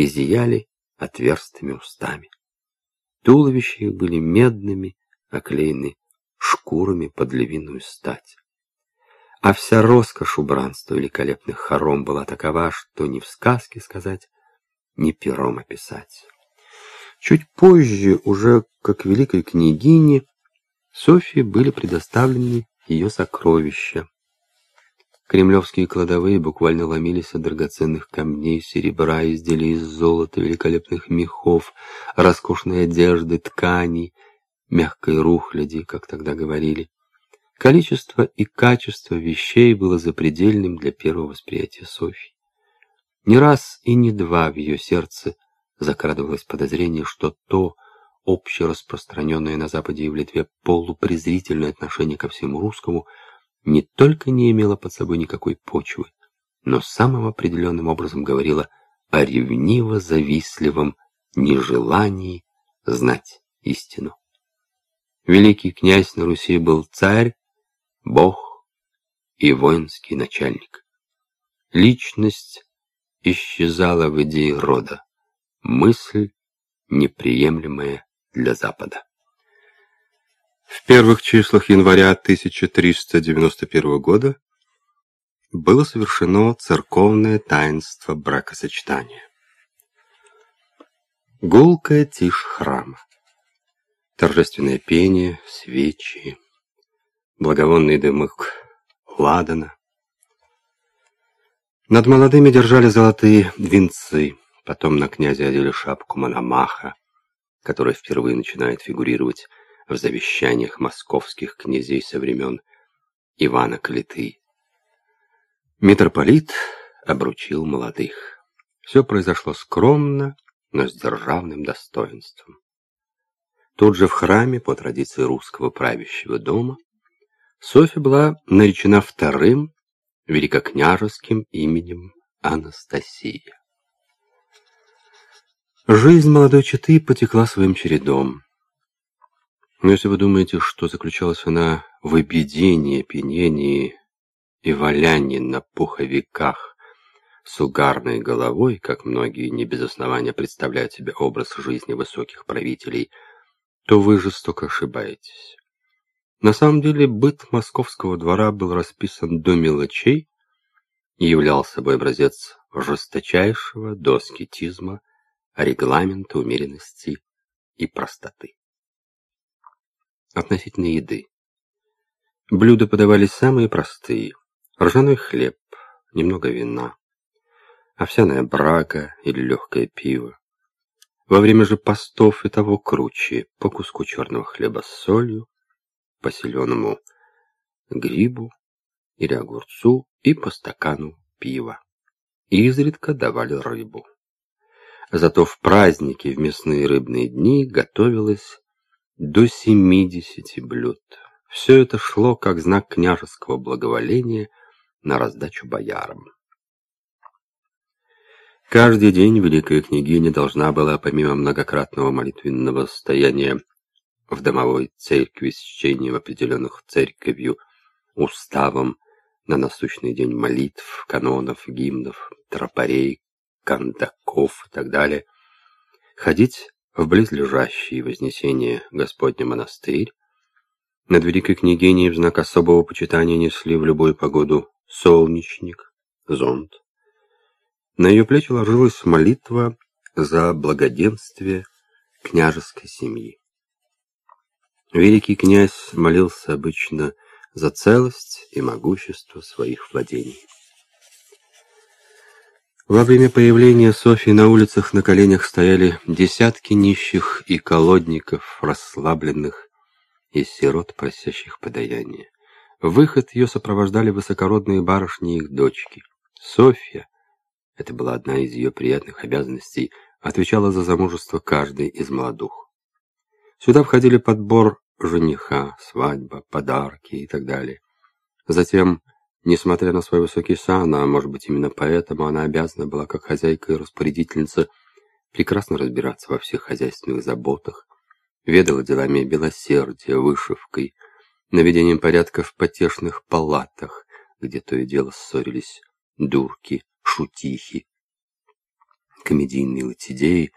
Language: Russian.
и зияли отверстыми устами. Туловища их были медными, оклеены шкурами под львиную стать. А вся роскошь убранства великолепных хором была такова, что ни в сказке сказать, ни пером описать. Чуть позже, уже как великой княгине, Софье были предоставлены ее сокровища. Кремлевские кладовые буквально ломились от драгоценных камней, серебра, изделий из золота, великолепных мехов, роскошной одежды, тканей, мягкой рухляди, как тогда говорили. Количество и качество вещей было запредельным для первого восприятия Софьи. Не раз и не два в ее сердце закрадывалось подозрение, что то общераспространенное на Западе и в Литве полупрезрительное отношение ко всему русскому не только не имело под собой никакой почвы, но самым определенным образом говорило о ревниво-завистливом нежелании знать истину. Великий князь на Руси был царь, бог и воинский начальник. Личность исчезала в идее рода, мысль неприемлемая для Запада. В первых числах января 1391 года было совершено церковное таинство бракосочетания. Гулкая тишь храма, торжественное пение, свечи, благовонный дымок ладана. Над молодыми держали золотые венцы, потом на князя одели шапку Мономаха, которая впервые начинает фигурировать в завещаниях московских князей со времен Ивана Калиты. Митрополит обручил молодых. Все произошло скромно, но с державным достоинством. Тут же в храме, по традиции русского правящего дома, Софья была наречена вторым великокняжеским именем Анастасия. Жизнь молодой четы потекла своим чередом. Но если вы думаете, что заключалась она в объедении, опьянении и валянии на пуховиках с угарной головой, как многие не без основания представляют себе образ жизни высоких правителей, то вы жестоко ошибаетесь. На самом деле быт московского двора был расписан до мелочей и являл собой образец жесточайшего до аскетизма, регламента умеренности и простоты. Относительно еды. Блюда подавались самые простые. Ржаной хлеб, немного вина, овсяная брага или легкое пиво. Во время же постов и того круче, по куску черного хлеба с солью, по зеленому грибу или огурцу и по стакану пива. Изредка давали рыбу. Зато в праздники, в мясные рыбные дни готовилось до 70 блюд. Все это шло как знак княжеского благоволения на раздачу боярам. Каждый день великая княгиня должна была, помимо многократного молитвенного состояния, в домовой церкви с чтением определенных церковью, уставом на насущный день молитв, канонов, гимнов, тропарей, кандаков и так далее, ходить в близлежащий Вознесение Господня монастырь, над Великой Княгиней в знак особого почитания несли в любую погоду солнечник, зонт. На ее плечи ложилась молитва за благоденствие княжеской семьи. Великий князь молился обычно за целость и могущество своих владений. Во время появления Софьи на улицах на коленях стояли десятки нищих и колодников, расслабленных и сирот, просящих подаяния. Выход ее сопровождали высокородные барышни и их дочки. Софья, это была одна из ее приятных обязанностей, отвечала за замужество каждой из молодух. Сюда входили подбор жениха, свадьба, подарки и так далее. Затем, несмотря на свой высокий сан, а может быть именно поэтому она обязана была, как хозяйка и распорядительница, прекрасно разбираться во всех хозяйственных заботах, ведала делами белосердия, вышивкой, наведением порядка в потешных палатах, где то и дело ссорились дурки, шутихи. комедийные латидеи,